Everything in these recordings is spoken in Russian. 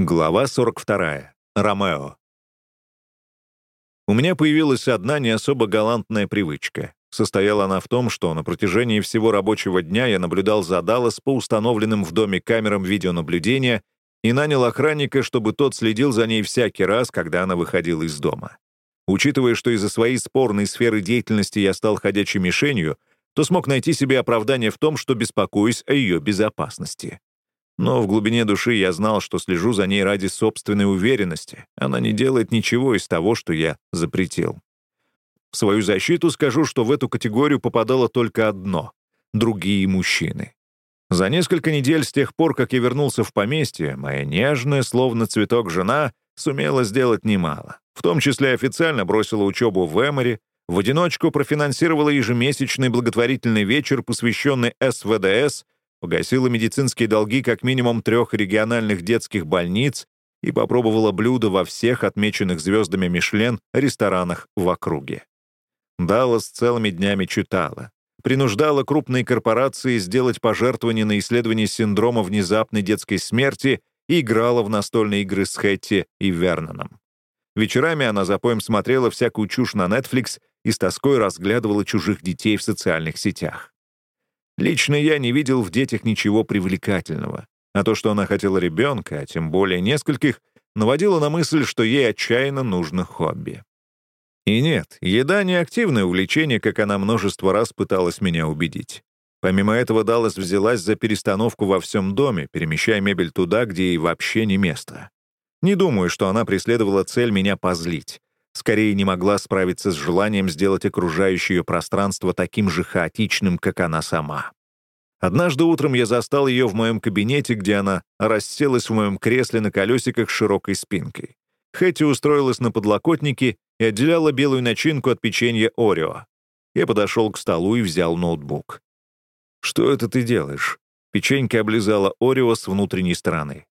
Глава 42. Ромео. У меня появилась одна не особо галантная привычка. Состояла она в том, что на протяжении всего рабочего дня я наблюдал за Даллас по установленным в доме камерам видеонаблюдения и нанял охранника, чтобы тот следил за ней всякий раз, когда она выходила из дома. Учитывая, что из-за своей спорной сферы деятельности я стал ходячей мишенью, то смог найти себе оправдание в том, что беспокоюсь о ее безопасности. Но в глубине души я знал, что слежу за ней ради собственной уверенности. Она не делает ничего из того, что я запретил. В свою защиту скажу, что в эту категорию попадало только одно — другие мужчины. За несколько недель с тех пор, как я вернулся в поместье, моя нежная, словно цветок жена, сумела сделать немало. В том числе официально бросила учебу в Эморе, в одиночку профинансировала ежемесячный благотворительный вечер, посвященный СВДС — погасила медицинские долги как минимум трех региональных детских больниц и попробовала блюда во всех отмеченных звездами Мишлен ресторанах в округе. Даллас целыми днями читала, принуждала крупные корпорации сделать пожертвования на исследование синдрома внезапной детской смерти и играла в настольные игры с Хэтти и Верноном. Вечерами она за поем смотрела всякую чушь на Netflix и с тоской разглядывала чужих детей в социальных сетях. Лично я не видел в детях ничего привлекательного. А то, что она хотела ребенка, а тем более нескольких, наводило на мысль, что ей отчаянно нужно хобби. И нет, еда — не активное увлечение, как она множество раз пыталась меня убедить. Помимо этого, Даллас взялась за перестановку во всем доме, перемещая мебель туда, где ей вообще не место. Не думаю, что она преследовала цель меня позлить скорее не могла справиться с желанием сделать окружающее пространство таким же хаотичным, как она сама. Однажды утром я застал ее в моем кабинете, где она расселась в моем кресле на колесиках с широкой спинкой. Хэти устроилась на подлокотнике и отделяла белую начинку от печенья Орео. Я подошел к столу и взял ноутбук. «Что это ты делаешь?» Печенька облизала Орео с внутренней стороны.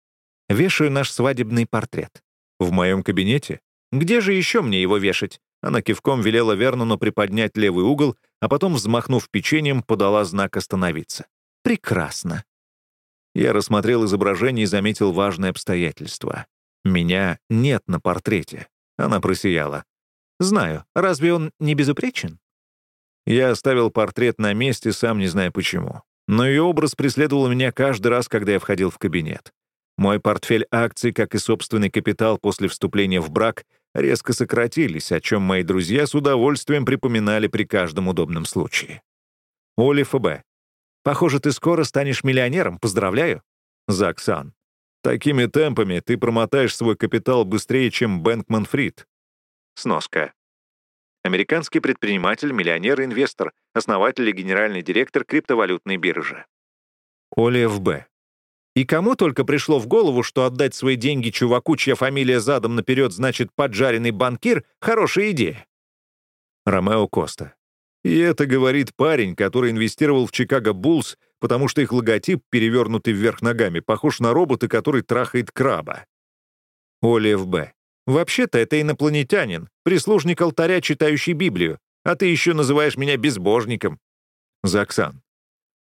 «Вешаю наш свадебный портрет. В моем кабинете? Где же еще мне его вешать?» Она кивком велела Вернону приподнять левый угол, а потом, взмахнув печеньем, подала знак «Остановиться». «Прекрасно». Я рассмотрел изображение и заметил важное обстоятельство. Меня нет на портрете. Она просияла. «Знаю. Разве он не безупречен?» Я оставил портрет на месте, сам не зная почему. Но ее образ преследовал меня каждый раз, когда я входил в кабинет. Мой портфель акций, как и собственный капитал после вступления в брак, резко сократились, о чем мои друзья с удовольствием припоминали при каждом удобном случае. Оли ФБ. «Похоже, ты скоро станешь миллионером. Поздравляю». Заксан. «Такими темпами ты промотаешь свой капитал быстрее, чем Бэнкман Фрид». Сноска. Американский предприниматель, миллионер инвестор, основатель и генеральный директор криптовалютной биржи. Оли ФБ. И кому только пришло в голову, что отдать свои деньги чуваку, чья фамилия задом наперед значит «поджаренный банкир» — хорошая идея. Ромео Коста. И это говорит парень, который инвестировал в Чикаго Буллс, потому что их логотип, перевернутый вверх ногами, похож на робота, который трахает краба. Оли ФБ. Вообще-то это инопланетянин, прислужник алтаря, читающий Библию, а ты еще называешь меня безбожником. Заксан.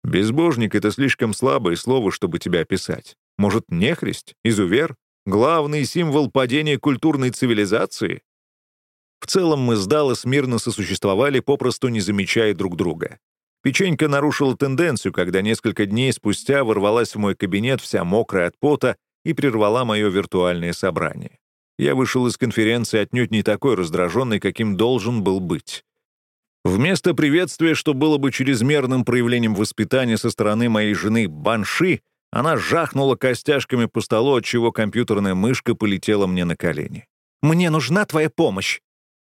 Безбожник — это слишком слабое слово, чтобы тебя описать. Может, нехрист, изувер, главный символ падения культурной цивилизации? В целом мы с Даллас мирно сосуществовали, попросту не замечая друг друга. Печенька нарушила тенденцию, когда несколько дней спустя ворвалась в мой кабинет вся мокрая от пота и прервала мое виртуальное собрание. Я вышел из конференции отнюдь не такой раздраженный, каким должен был быть. Вместо приветствия, что было бы чрезмерным проявлением воспитания со стороны моей жены Банши, она жахнула костяшками по столу, отчего компьютерная мышка полетела мне на колени. «Мне нужна твоя помощь!»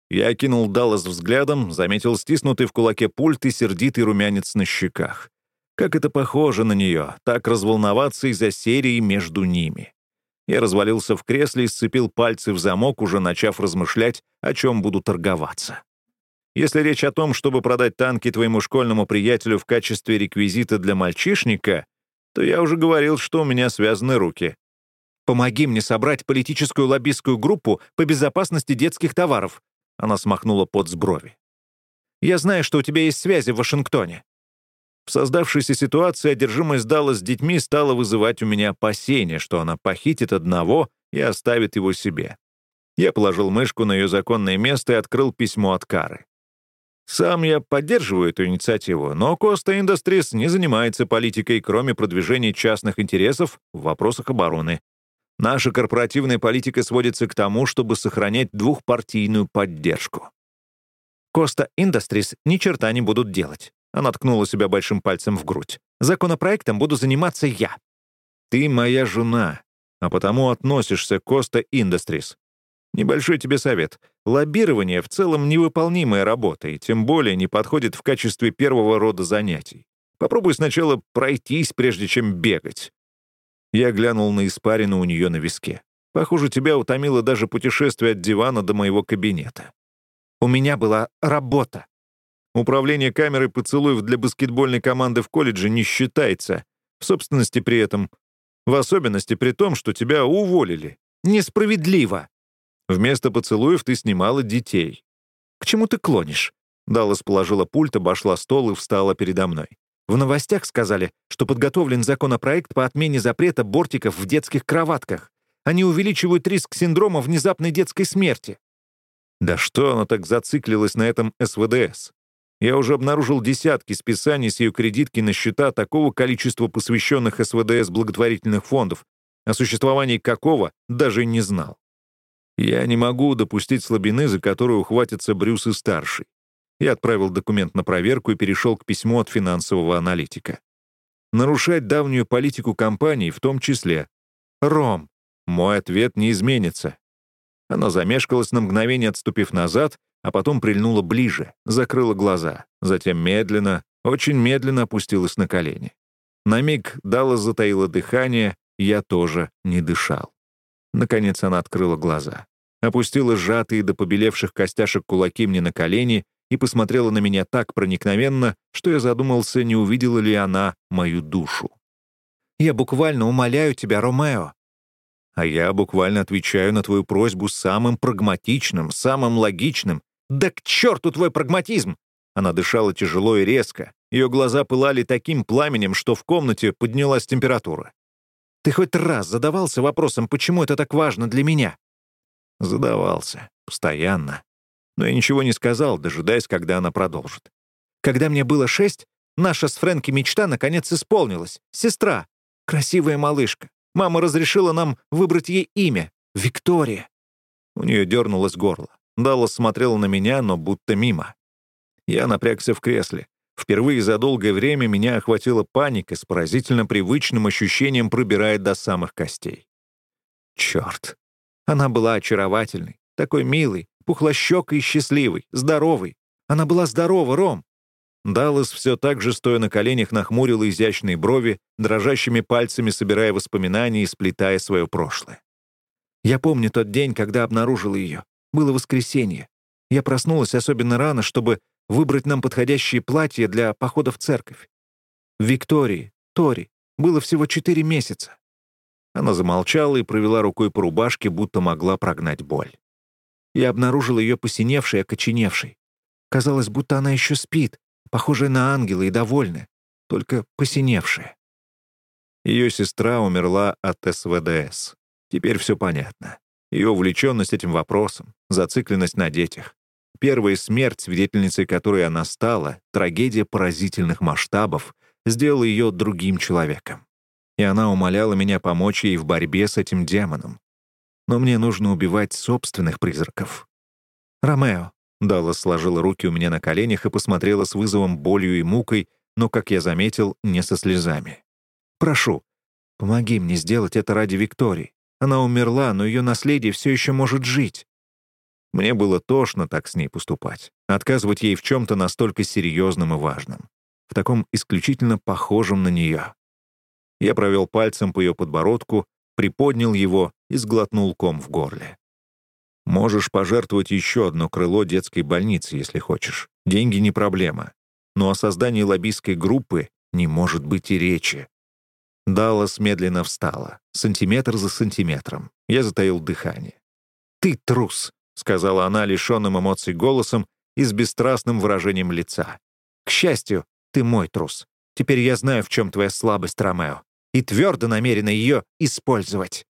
Я кинул Даллас взглядом, заметил стиснутый в кулаке пульт и сердитый румянец на щеках. Как это похоже на нее, так разволноваться из-за серии между ними. Я развалился в кресле и сцепил пальцы в замок, уже начав размышлять, о чем буду торговаться. Если речь о том, чтобы продать танки твоему школьному приятелю в качестве реквизита для мальчишника, то я уже говорил, что у меня связаны руки. Помоги мне собрать политическую лоббистскую группу по безопасности детских товаров. Она смахнула под с брови. Я знаю, что у тебя есть связи в Вашингтоне. В создавшейся ситуации одержимость Далла с детьми стала вызывать у меня опасения, что она похитит одного и оставит его себе. Я положил мышку на ее законное место и открыл письмо от Кары. Сам я поддерживаю эту инициативу, но Коста Industries не занимается политикой, кроме продвижения частных интересов в вопросах обороны. Наша корпоративная политика сводится к тому, чтобы сохранять двухпартийную поддержку. Коста Industries ни черта не будут делать. Она ткнула себя большим пальцем в грудь. Законопроектом буду заниматься я. Ты моя жена, а потому относишься к Коста Industries. Небольшой тебе совет. Лоббирование в целом невыполнимая работа и тем более не подходит в качестве первого рода занятий. Попробуй сначала пройтись, прежде чем бегать. Я глянул на испарину у нее на виске. Похоже, тебя утомило даже путешествие от дивана до моего кабинета. У меня была работа. Управление камерой поцелуев для баскетбольной команды в колледже не считается. В собственности при этом. В особенности при том, что тебя уволили. Несправедливо. Вместо поцелуев ты снимала детей. К чему ты клонишь?» Даллас положила пульт, обошла стол и встала передо мной. В новостях сказали, что подготовлен законопроект по отмене запрета бортиков в детских кроватках. Они увеличивают риск синдрома внезапной детской смерти. Да что она так зациклилась на этом СВДС? Я уже обнаружил десятки списаний с ее кредитки на счета такого количества посвященных СВДС благотворительных фондов, о существовании какого даже не знал. Я не могу допустить слабины, за которую ухватится Брюс и старший. Я отправил документ на проверку и перешел к письму от финансового аналитика. Нарушать давнюю политику компании в том числе. Ром, мой ответ не изменится. Она замешкалась на мгновение, отступив назад, а потом прильнула ближе, закрыла глаза, затем медленно, очень медленно опустилась на колени. На миг Далла затаила дыхание, я тоже не дышал. Наконец она открыла глаза. Опустила сжатые до побелевших костяшек кулаки мне на колени и посмотрела на меня так проникновенно, что я задумался, не увидела ли она мою душу. «Я буквально умоляю тебя, Ромео». А я буквально отвечаю на твою просьбу самым прагматичным, самым логичным. «Да к черту твой прагматизм!» Она дышала тяжело и резко. Ее глаза пылали таким пламенем, что в комнате поднялась температура. Ты хоть раз задавался вопросом, почему это так важно для меня?» Задавался. Постоянно. Но я ничего не сказал, дожидаясь, когда она продолжит. «Когда мне было шесть, наша с Фрэнки мечта наконец исполнилась. Сестра. Красивая малышка. Мама разрешила нам выбрать ей имя. Виктория». У нее дернулось горло. Даллас смотрела на меня, но будто мимо. Я напрягся в кресле. Впервые за долгое время меня охватила паника с поразительно привычным ощущением пробирает до самых костей. Черт. Она была очаровательной, такой милой, пухлощекой и счастливой, здоровой. Она была здорова, Ром. Даллас все так же, стоя на коленях, нахмурила изящные брови, дрожащими пальцами собирая воспоминания и сплетая свое прошлое. Я помню тот день, когда обнаружила ее. Было воскресенье. Я проснулась особенно рано, чтобы выбрать нам подходящее платье для похода в церковь. Виктории, Тори, было всего четыре месяца. Она замолчала и провела рукой по рубашке, будто могла прогнать боль. Я обнаружил ее посиневшей, окоченевшей. Казалось, будто она еще спит, похожая на ангела и довольная, только посиневшая. Ее сестра умерла от СВДС. Теперь все понятно. Ее увлеченность этим вопросом, зацикленность на детях. Первая смерть, свидетельницей которой она стала, трагедия поразительных масштабов, сделала ее другим человеком. И она умоляла меня помочь ей в борьбе с этим демоном. Но мне нужно убивать собственных призраков. «Ромео», — Далла сложила руки у меня на коленях и посмотрела с вызовом, болью и мукой, но, как я заметил, не со слезами. «Прошу, помоги мне сделать это ради Виктории. Она умерла, но ее наследие все еще может жить. Мне было тошно так с ней поступать, отказывать ей в чем-то настолько серьезном и важном, в таком исключительно похожем на нее. Я провел пальцем по ее подбородку, приподнял его и сглотнул ком в горле. Можешь пожертвовать еще одно крыло детской больницы, если хочешь. Деньги не проблема. Но о создании лоббистской группы не может быть и речи. Даллас медленно встала, сантиметр за сантиметром. Я затаил дыхание. «Ты трус!» — сказала она лишенным эмоций голосом и с бесстрастным выражением лица. «К счастью, ты мой трус. Теперь я знаю, в чем твоя слабость, Ромео, и твердо намерена ее использовать».